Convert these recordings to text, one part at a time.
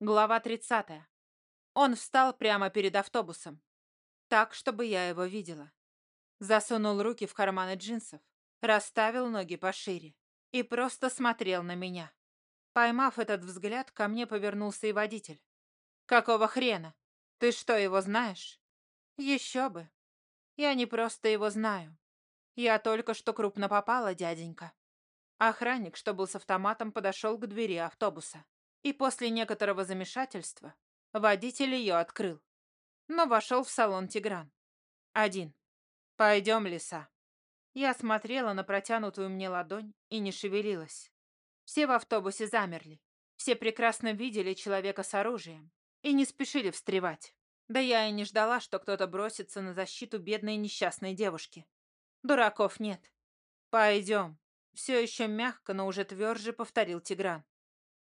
Глава 30. Он встал прямо перед автобусом, так, чтобы я его видела. Засунул руки в карманы джинсов, расставил ноги пошире и просто смотрел на меня. Поймав этот взгляд, ко мне повернулся и водитель. «Какого хрена? Ты что, его знаешь?» «Еще бы. Я не просто его знаю. Я только что крупно попала, дяденька». Охранник, что был с автоматом, подошел к двери автобуса. И после некоторого замешательства водитель ее открыл. Но вошел в салон Тигран. Один. «Пойдем, лиса». Я смотрела на протянутую мне ладонь и не шевелилась. Все в автобусе замерли. Все прекрасно видели человека с оружием и не спешили встревать. Да я и не ждала, что кто-то бросится на защиту бедной несчастной девушки. Дураков нет. «Пойдем», — все еще мягко, но уже тверже повторил Тигран.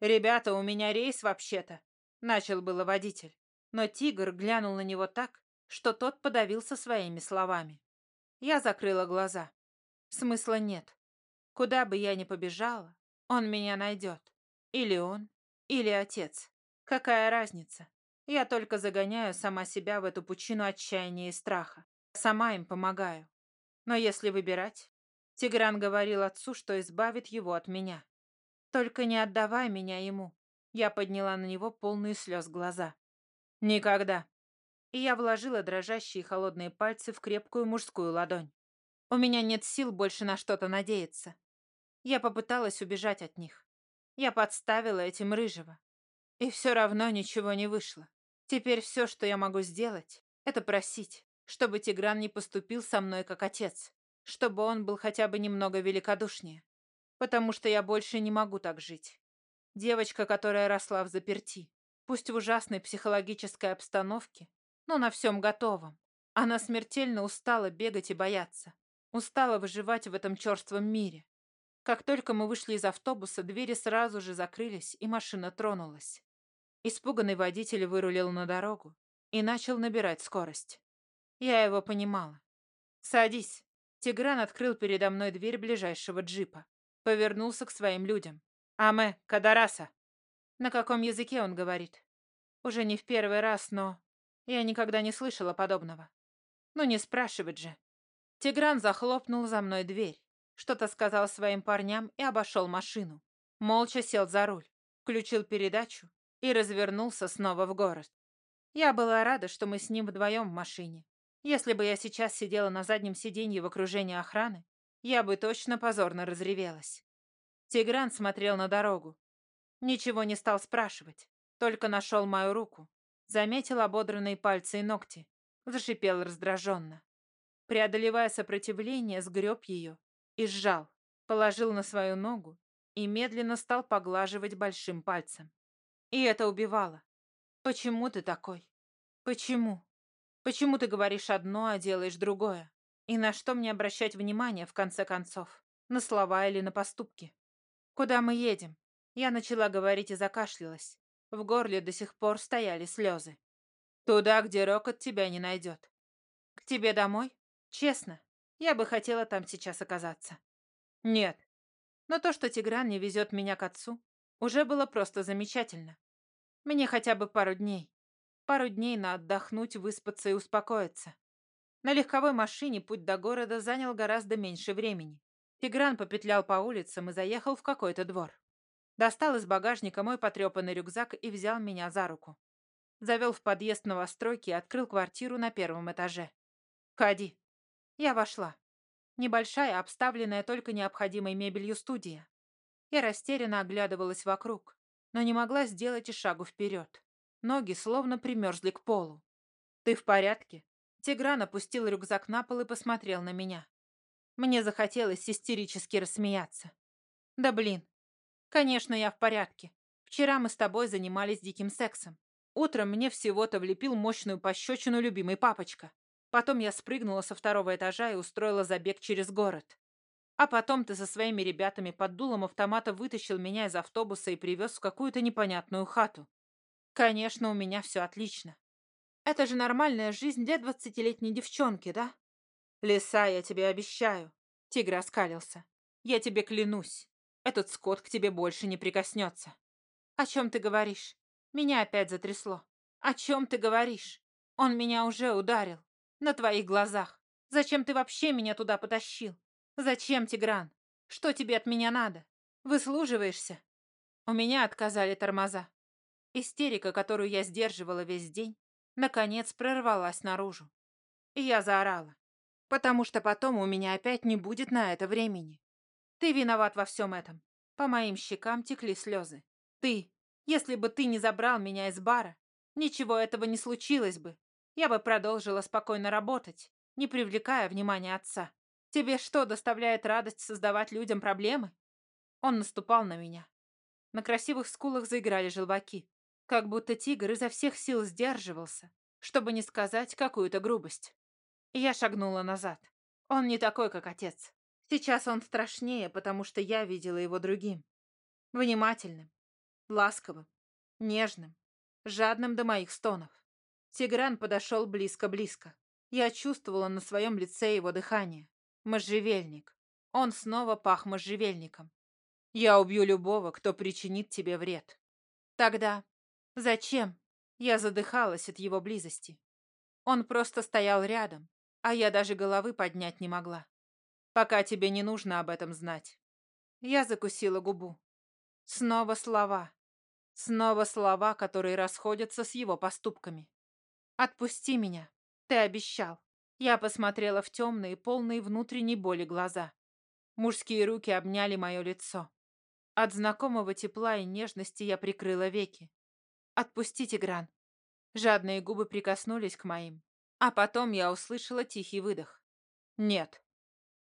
«Ребята, у меня рейс вообще-то», — начал было водитель. Но тигр глянул на него так, что тот подавился своими словами. Я закрыла глаза. Смысла нет. Куда бы я ни побежала, он меня найдет. Или он, или отец. Какая разница? Я только загоняю сама себя в эту пучину отчаяния и страха. Сама им помогаю. Но если выбирать, Тигран говорил отцу, что избавит его от меня. Только не отдавай меня ему. Я подняла на него полные слез глаза. Никогда. И я вложила дрожащие холодные пальцы в крепкую мужскую ладонь. У меня нет сил больше на что-то надеяться. Я попыталась убежать от них. Я подставила этим рыжего. И все равно ничего не вышло. Теперь все, что я могу сделать, это просить, чтобы Тигран не поступил со мной как отец, чтобы он был хотя бы немного великодушнее потому что я больше не могу так жить. Девочка, которая росла в заперти, пусть в ужасной психологической обстановке, но на всем готовом. Она смертельно устала бегать и бояться, устала выживать в этом черством мире. Как только мы вышли из автобуса, двери сразу же закрылись, и машина тронулась. Испуганный водитель вырулил на дорогу и начал набирать скорость. Я его понимала. «Садись». Тигран открыл передо мной дверь ближайшего джипа. Повернулся к своим людям. «Аме, Кадараса!» На каком языке он говорит? Уже не в первый раз, но... Я никогда не слышала подобного. Ну не спрашивать же. Тигран захлопнул за мной дверь, что-то сказал своим парням и обошел машину. Молча сел за руль, включил передачу и развернулся снова в город. Я была рада, что мы с ним вдвоем в машине. Если бы я сейчас сидела на заднем сиденье в окружении охраны, я бы точно позорно разревелась. Тигран смотрел на дорогу. Ничего не стал спрашивать, только нашел мою руку. Заметил ободранные пальцы и ногти. Зашипел раздраженно. Преодолевая сопротивление, сгреб ее и сжал. Положил на свою ногу и медленно стал поглаживать большим пальцем. И это убивало. Почему ты такой? Почему? Почему ты говоришь одно, а делаешь другое? И на что мне обращать внимание, в конце концов? На слова или на поступки? Куда мы едем? Я начала говорить и закашлялась. В горле до сих пор стояли слезы. Туда, где Рокот тебя не найдет. К тебе домой? Честно, я бы хотела там сейчас оказаться. Нет. Но то, что Тигран не везет меня к отцу, уже было просто замечательно. Мне хотя бы пару дней. Пару дней на отдохнуть, выспаться и успокоиться. На легковой машине путь до города занял гораздо меньше времени. Тигран попетлял по улицам и заехал в какой-то двор. Достал из багажника мой потрепанный рюкзак и взял меня за руку. Завел в подъезд новостройки и открыл квартиру на первом этаже. «Входи». Я вошла. Небольшая, обставленная только необходимой мебелью студия. Я растерянно оглядывалась вокруг, но не могла сделать и шагу вперед. Ноги словно примерзли к полу. «Ты в порядке?» Тигран опустил рюкзак на пол и посмотрел на меня. Мне захотелось истерически рассмеяться. Да блин. Конечно, я в порядке. Вчера мы с тобой занимались диким сексом. Утром мне всего-то влепил мощную пощечину любимый папочка. Потом я спрыгнула со второго этажа и устроила забег через город. А потом ты со своими ребятами под дулом автомата вытащил меня из автобуса и привез в какую-то непонятную хату. Конечно, у меня все отлично. Это же нормальная жизнь для двадцатилетней девчонки, да? Лиса, я тебе обещаю. Тигр оскалился. Я тебе клянусь. Этот скот к тебе больше не прикоснется. О чем ты говоришь? Меня опять затрясло. «О чем ты говоришь? Он меня уже ударил. На твоих глазах. Зачем ты вообще меня туда потащил? Зачем, Тигран? Что тебе от меня надо? Выслуживаешься?» У меня отказали тормоза. Истерика, которую я сдерживала весь день, наконец прорвалась наружу. И я заорала. Потому что потом у меня опять не будет на это времени. Ты виноват во всем этом. По моим щекам текли слезы. Ты, если бы ты не забрал меня из бара, ничего этого не случилось бы. Я бы продолжила спокойно работать, не привлекая внимания отца. Тебе что, доставляет радость создавать людям проблемы? Он наступал на меня. На красивых скулах заиграли желваки, как будто тигр изо всех сил сдерживался, чтобы не сказать какую-то грубость. Я шагнула назад. Он не такой, как отец. Сейчас он страшнее, потому что я видела его другим. Внимательным, ласковым, нежным, жадным до моих стонов. Тигран подошел близко-близко. Я чувствовала на своем лице его дыхание. Можжевельник. Он снова пах можжевельником. Я убью любого, кто причинит тебе вред. Тогда зачем? Я задыхалась от его близости. Он просто стоял рядом, а я даже головы поднять не могла. Пока тебе не нужно об этом знать. Я закусила губу. Снова слова. Снова слова, которые расходятся с его поступками. «Отпусти меня. Ты обещал». Я посмотрела в темные, полные внутренней боли глаза. Мужские руки обняли мое лицо. От знакомого тепла и нежности я прикрыла веки. «Отпустите, Гран». Жадные губы прикоснулись к моим. А потом я услышала тихий выдох. «Нет».